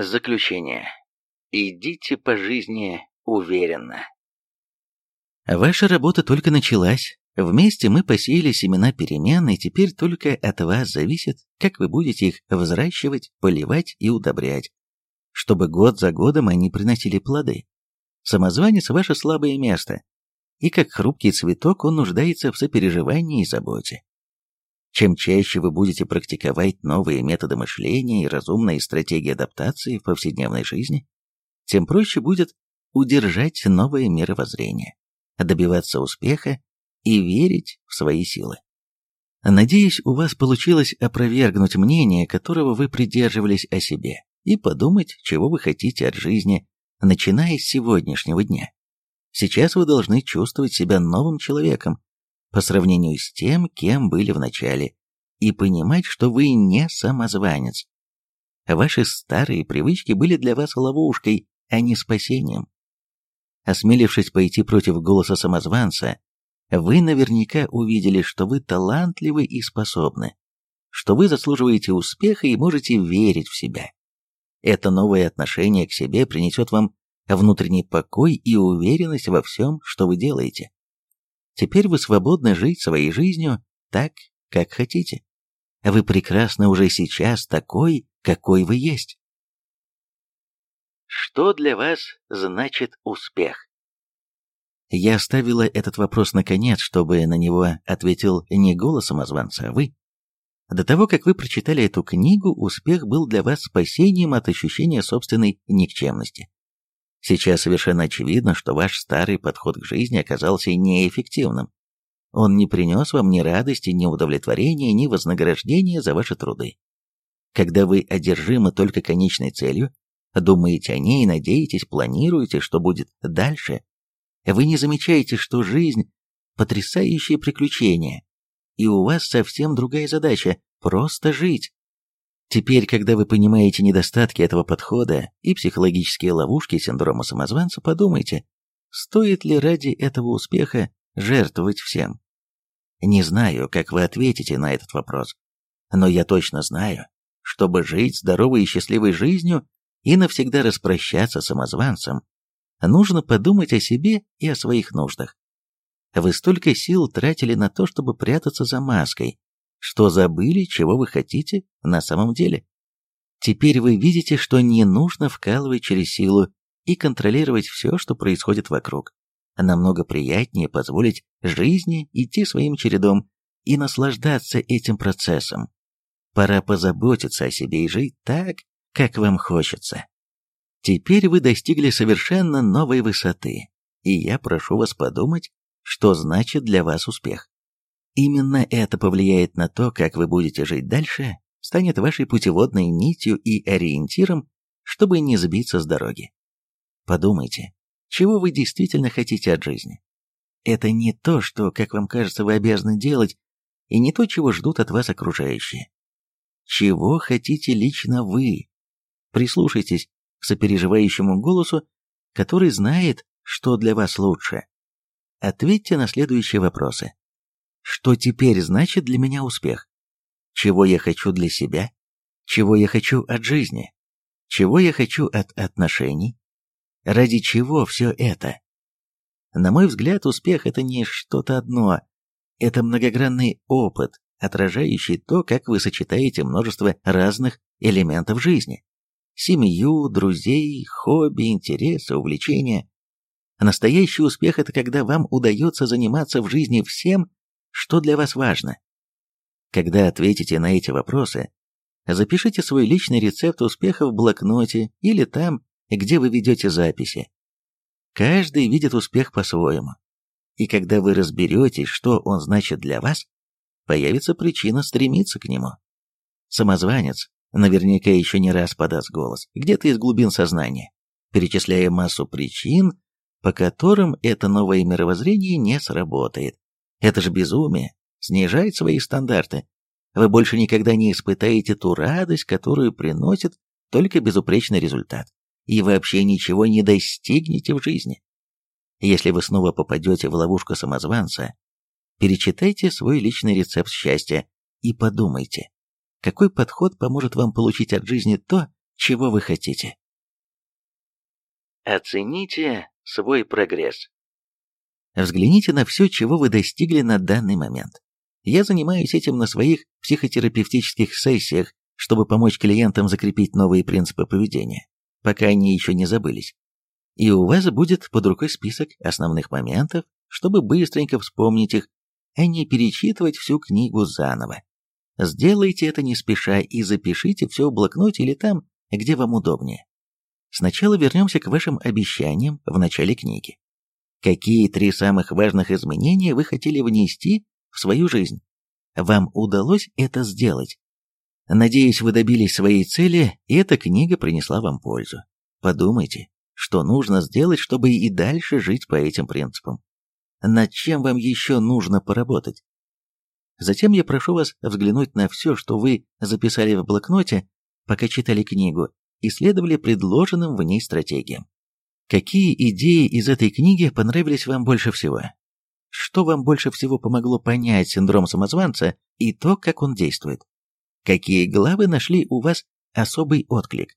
Заключение. Идите по жизни уверенно. Ваша работа только началась. Вместе мы посеяли семена перемен, и теперь только от вас зависит, как вы будете их взращивать, поливать и удобрять, чтобы год за годом они приносили плоды. Самозванец – ваше слабое место, и как хрупкий цветок он нуждается в сопереживании и заботе. Чем чаще вы будете практиковать новые методы мышления и разумные стратегии адаптации в повседневной жизни, тем проще будет удержать новое мировоззрение, добиваться успеха и верить в свои силы. Надеюсь, у вас получилось опровергнуть мнение, которого вы придерживались о себе, и подумать, чего вы хотите от жизни, начиная с сегодняшнего дня. Сейчас вы должны чувствовать себя новым человеком, по сравнению с тем, кем были в начале, и понимать, что вы не самозванец. Ваши старые привычки были для вас ловушкой, а не спасением. Осмелившись пойти против голоса самозванца, вы наверняка увидели, что вы талантливы и способны, что вы заслуживаете успеха и можете верить в себя. Это новое отношение к себе принесет вам внутренний покой и уверенность во всем, что вы делаете. Теперь вы свободны жить своей жизнью так, как хотите. Вы прекрасны уже сейчас такой, какой вы есть. Что для вас значит успех? Я оставила этот вопрос наконец, чтобы на него ответил не голос самозванца, а вы. До того, как вы прочитали эту книгу, успех был для вас спасением от ощущения собственной никчемности. Сейчас совершенно очевидно, что ваш старый подход к жизни оказался неэффективным. Он не принес вам ни радости, ни удовлетворения, ни вознаграждения за ваши труды. Когда вы одержимы только конечной целью, думаете о ней, надеетесь, планируете, что будет дальше, вы не замечаете, что жизнь – потрясающее приключение, и у вас совсем другая задача – просто жить. Теперь, когда вы понимаете недостатки этого подхода и психологические ловушки синдрома самозванца, подумайте, стоит ли ради этого успеха жертвовать всем. Не знаю, как вы ответите на этот вопрос, но я точно знаю, чтобы жить здоровой и счастливой жизнью и навсегда распрощаться с самозванцем, нужно подумать о себе и о своих нуждах. Вы столько сил тратили на то, чтобы прятаться за маской, что забыли, чего вы хотите на самом деле. Теперь вы видите, что не нужно вкалывать через силу и контролировать все, что происходит вокруг. Намного приятнее позволить жизни идти своим чередом и наслаждаться этим процессом. Пора позаботиться о себе и жить так, как вам хочется. Теперь вы достигли совершенно новой высоты, и я прошу вас подумать, что значит для вас успех. Именно это повлияет на то, как вы будете жить дальше, станет вашей путеводной нитью и ориентиром, чтобы не сбиться с дороги. Подумайте, чего вы действительно хотите от жизни. Это не то, что, как вам кажется, вы обязаны делать, и не то, чего ждут от вас окружающие. Чего хотите лично вы? Прислушайтесь к сопереживающему голосу, который знает, что для вас лучше. Ответьте на следующие вопросы. Что теперь значит для меня успех? Чего я хочу для себя? Чего я хочу от жизни? Чего я хочу от отношений? Ради чего все это? На мой взгляд, успех – это не что-то одно. Это многогранный опыт, отражающий то, как вы сочетаете множество разных элементов жизни. Семью, друзей, хобби, интересы, увлечения. Настоящий успех – это когда вам удается заниматься в жизни всем, что для вас важно? Когда ответите на эти вопросы, запишите свой личный рецепт успеха в блокноте или там, где вы ведете записи. Каждый видит успех по-своему. И когда вы разберетесь, что он значит для вас, появится причина стремиться к нему. Самозванец наверняка еще не раз подаст голос, где-то из глубин сознания, перечисляя массу причин, по которым это новое мировоззрение не сработает. Это же безумие. Снижать свои стандарты. Вы больше никогда не испытаете ту радость, которую приносит только безупречный результат. И вообще ничего не достигнете в жизни. Если вы снова попадете в ловушку самозванца, перечитайте свой личный рецепт счастья и подумайте, какой подход поможет вам получить от жизни то, чего вы хотите. Оцените свой прогресс. Взгляните на все, чего вы достигли на данный момент. Я занимаюсь этим на своих психотерапевтических сессиях, чтобы помочь клиентам закрепить новые принципы поведения, пока они еще не забылись. И у вас будет под рукой список основных моментов, чтобы быстренько вспомнить их, а не перечитывать всю книгу заново. Сделайте это не спеша и запишите все в блокноте или там, где вам удобнее. Сначала вернемся к вашим обещаниям в начале книги. Какие три самых важных изменения вы хотели внести в свою жизнь? Вам удалось это сделать? Надеюсь, вы добились своей цели, и эта книга принесла вам пользу. Подумайте, что нужно сделать, чтобы и дальше жить по этим принципам. Над чем вам еще нужно поработать? Затем я прошу вас взглянуть на все, что вы записали в блокноте, пока читали книгу, и следовали предложенным в ней стратегиям. Какие идеи из этой книги понравились вам больше всего? Что вам больше всего помогло понять синдром самозванца и то, как он действует? Какие главы нашли у вас особый отклик?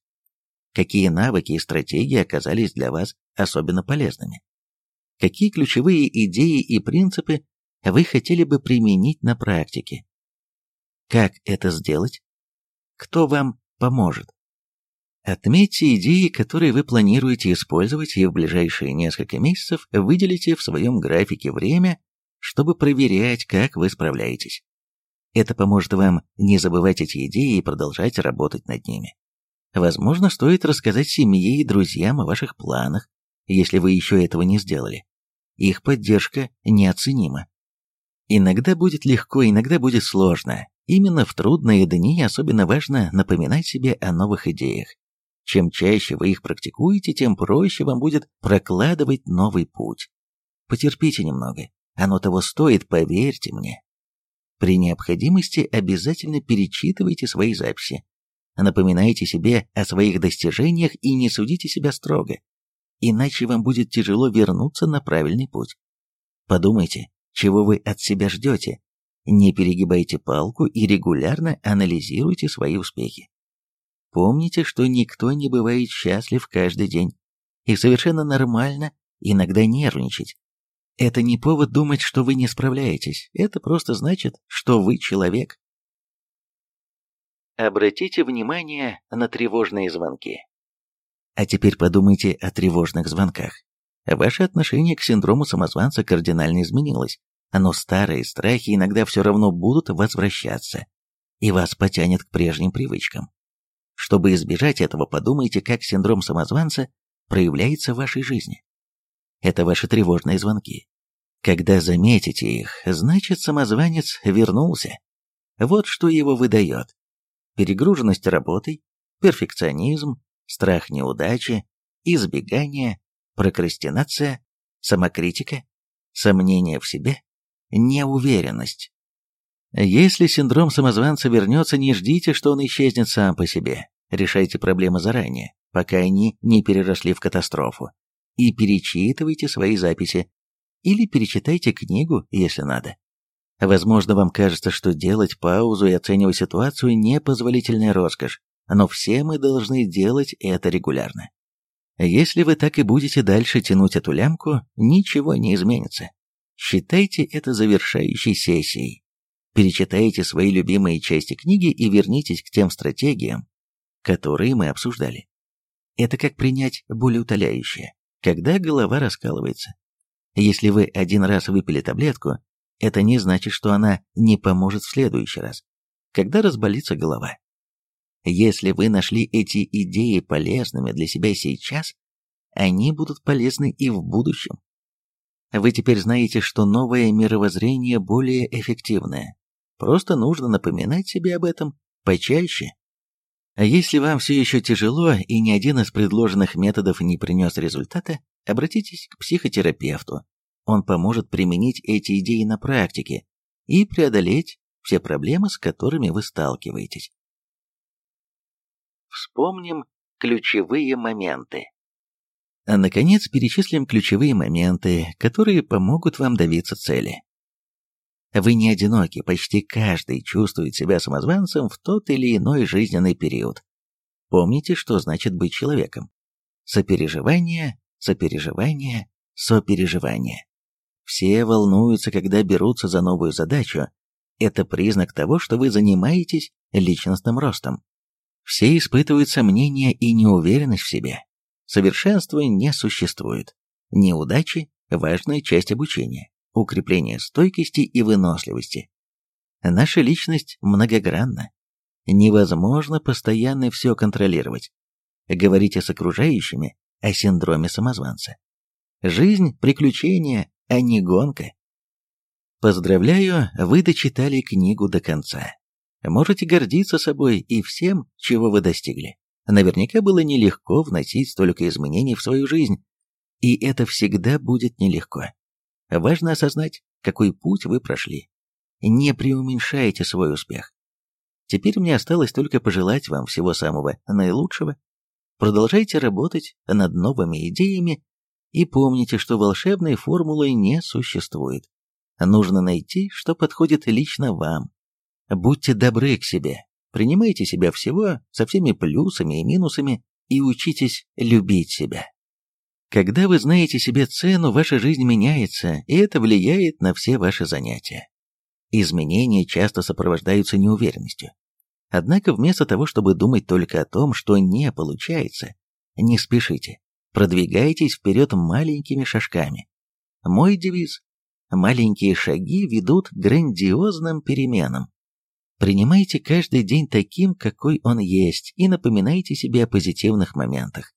Какие навыки и стратегии оказались для вас особенно полезными? Какие ключевые идеи и принципы вы хотели бы применить на практике? Как это сделать? Кто вам поможет? Отметьте идеи, которые вы планируете использовать, и в ближайшие несколько месяцев выделите в своем графике время, чтобы проверять, как вы справляетесь. Это поможет вам не забывать эти идеи и продолжать работать над ними. Возможно, стоит рассказать семье и друзьям о ваших планах, если вы еще этого не сделали. Их поддержка неоценима. Иногда будет легко, иногда будет сложно. Именно в трудные дни особенно важно напоминать себе о новых идеях. Чем чаще вы их практикуете, тем проще вам будет прокладывать новый путь. Потерпите немного, оно того стоит, поверьте мне. При необходимости обязательно перечитывайте свои записи. Напоминайте себе о своих достижениях и не судите себя строго, иначе вам будет тяжело вернуться на правильный путь. Подумайте, чего вы от себя ждете. Не перегибайте палку и регулярно анализируйте свои успехи. Помните, что никто не бывает счастлив каждый день, и совершенно нормально иногда нервничать. Это не повод думать, что вы не справляетесь, это просто значит, что вы человек. Обратите внимание на тревожные звонки. А теперь подумайте о тревожных звонках. Ваше отношение к синдрому самозванца кардинально изменилось, но старые страхи иногда все равно будут возвращаться, и вас потянет к прежним привычкам. Чтобы избежать этого, подумайте, как синдром самозванца проявляется в вашей жизни. Это ваши тревожные звонки. Когда заметите их, значит самозванец вернулся. Вот что его выдает. Перегруженность работой, перфекционизм, страх неудачи, избегание, прокрастинация, самокритика, сомнение в себе, неуверенность. Если синдром самозванца вернется, не ждите, что он исчезнет сам по себе. Решайте проблемы заранее, пока они не переросли в катастрофу. И перечитывайте свои записи. Или перечитайте книгу, если надо. Возможно, вам кажется, что делать паузу и оценивать ситуацию – непозволительная роскошь, но все мы должны делать это регулярно. Если вы так и будете дальше тянуть эту лямку, ничего не изменится. Считайте это завершающей сессией. Перечитайте свои любимые части книги и вернитесь к тем стратегиям, которые мы обсуждали. Это как принять болеутоляющее, когда голова раскалывается. Если вы один раз выпили таблетку, это не значит, что она не поможет в следующий раз, когда разболится голова. Если вы нашли эти идеи полезными для себя сейчас, они будут полезны и в будущем. Вы теперь знаете, что новое мировоззрение более эффективное. Просто нужно напоминать себе об этом почаще. А если вам все еще тяжело и ни один из предложенных методов не принес результата, обратитесь к психотерапевту. Он поможет применить эти идеи на практике и преодолеть все проблемы, с которыми вы сталкиваетесь. Вспомним ключевые моменты. А наконец перечислим ключевые моменты, которые помогут вам добиться цели. Вы не одиноки, почти каждый чувствует себя самозванцем в тот или иной жизненный период. Помните, что значит быть человеком. Сопереживание, сопереживание, сопереживание. Все волнуются, когда берутся за новую задачу. Это признак того, что вы занимаетесь личностным ростом. Все испытывают сомнения и неуверенность в себе. Совершенства не существует. Неудачи – важная часть обучения, укрепление стойкости и выносливости. Наша личность многогранна. Невозможно постоянно все контролировать. Говорите с окружающими о синдроме самозванца. Жизнь – приключение, а не гонка. Поздравляю, вы дочитали книгу до конца. Можете гордиться собой и всем, чего вы достигли. Наверняка было нелегко вносить столько изменений в свою жизнь, и это всегда будет нелегко. Важно осознать, какой путь вы прошли. Не преуменьшайте свой успех. Теперь мне осталось только пожелать вам всего самого наилучшего. Продолжайте работать над новыми идеями и помните, что волшебной формулы не существует. Нужно найти, что подходит лично вам. Будьте добры к себе, принимайте себя всего со всеми плюсами и минусами и учитесь любить себя. Когда вы знаете себе цену, ваша жизнь меняется, и это влияет на все ваши занятия. Изменения часто сопровождаются неуверенностью. Однако вместо того, чтобы думать только о том, что не получается, не спешите, продвигайтесь вперед маленькими шажками. Мой девиз – маленькие шаги ведут к грандиозным переменам. Принимайте каждый день таким, какой он есть, и напоминайте себе о позитивных моментах.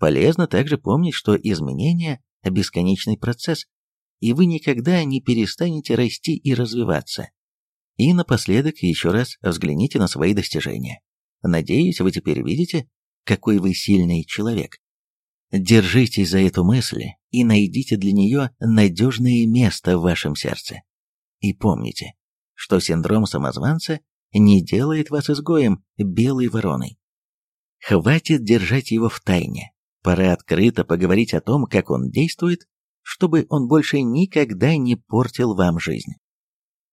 Полезно также помнить, что изменения – бесконечный процесс, и вы никогда не перестанете расти и развиваться. И напоследок еще раз взгляните на свои достижения. Надеюсь, вы теперь видите, какой вы сильный человек. Держитесь за эту мысль и найдите для нее надежное место в вашем сердце. И помните, что синдром самозванца не делает вас изгоем, белой вороной. Хватит держать его в тайне. Пора открыто поговорить о том, как он действует, чтобы он больше никогда не портил вам жизнь.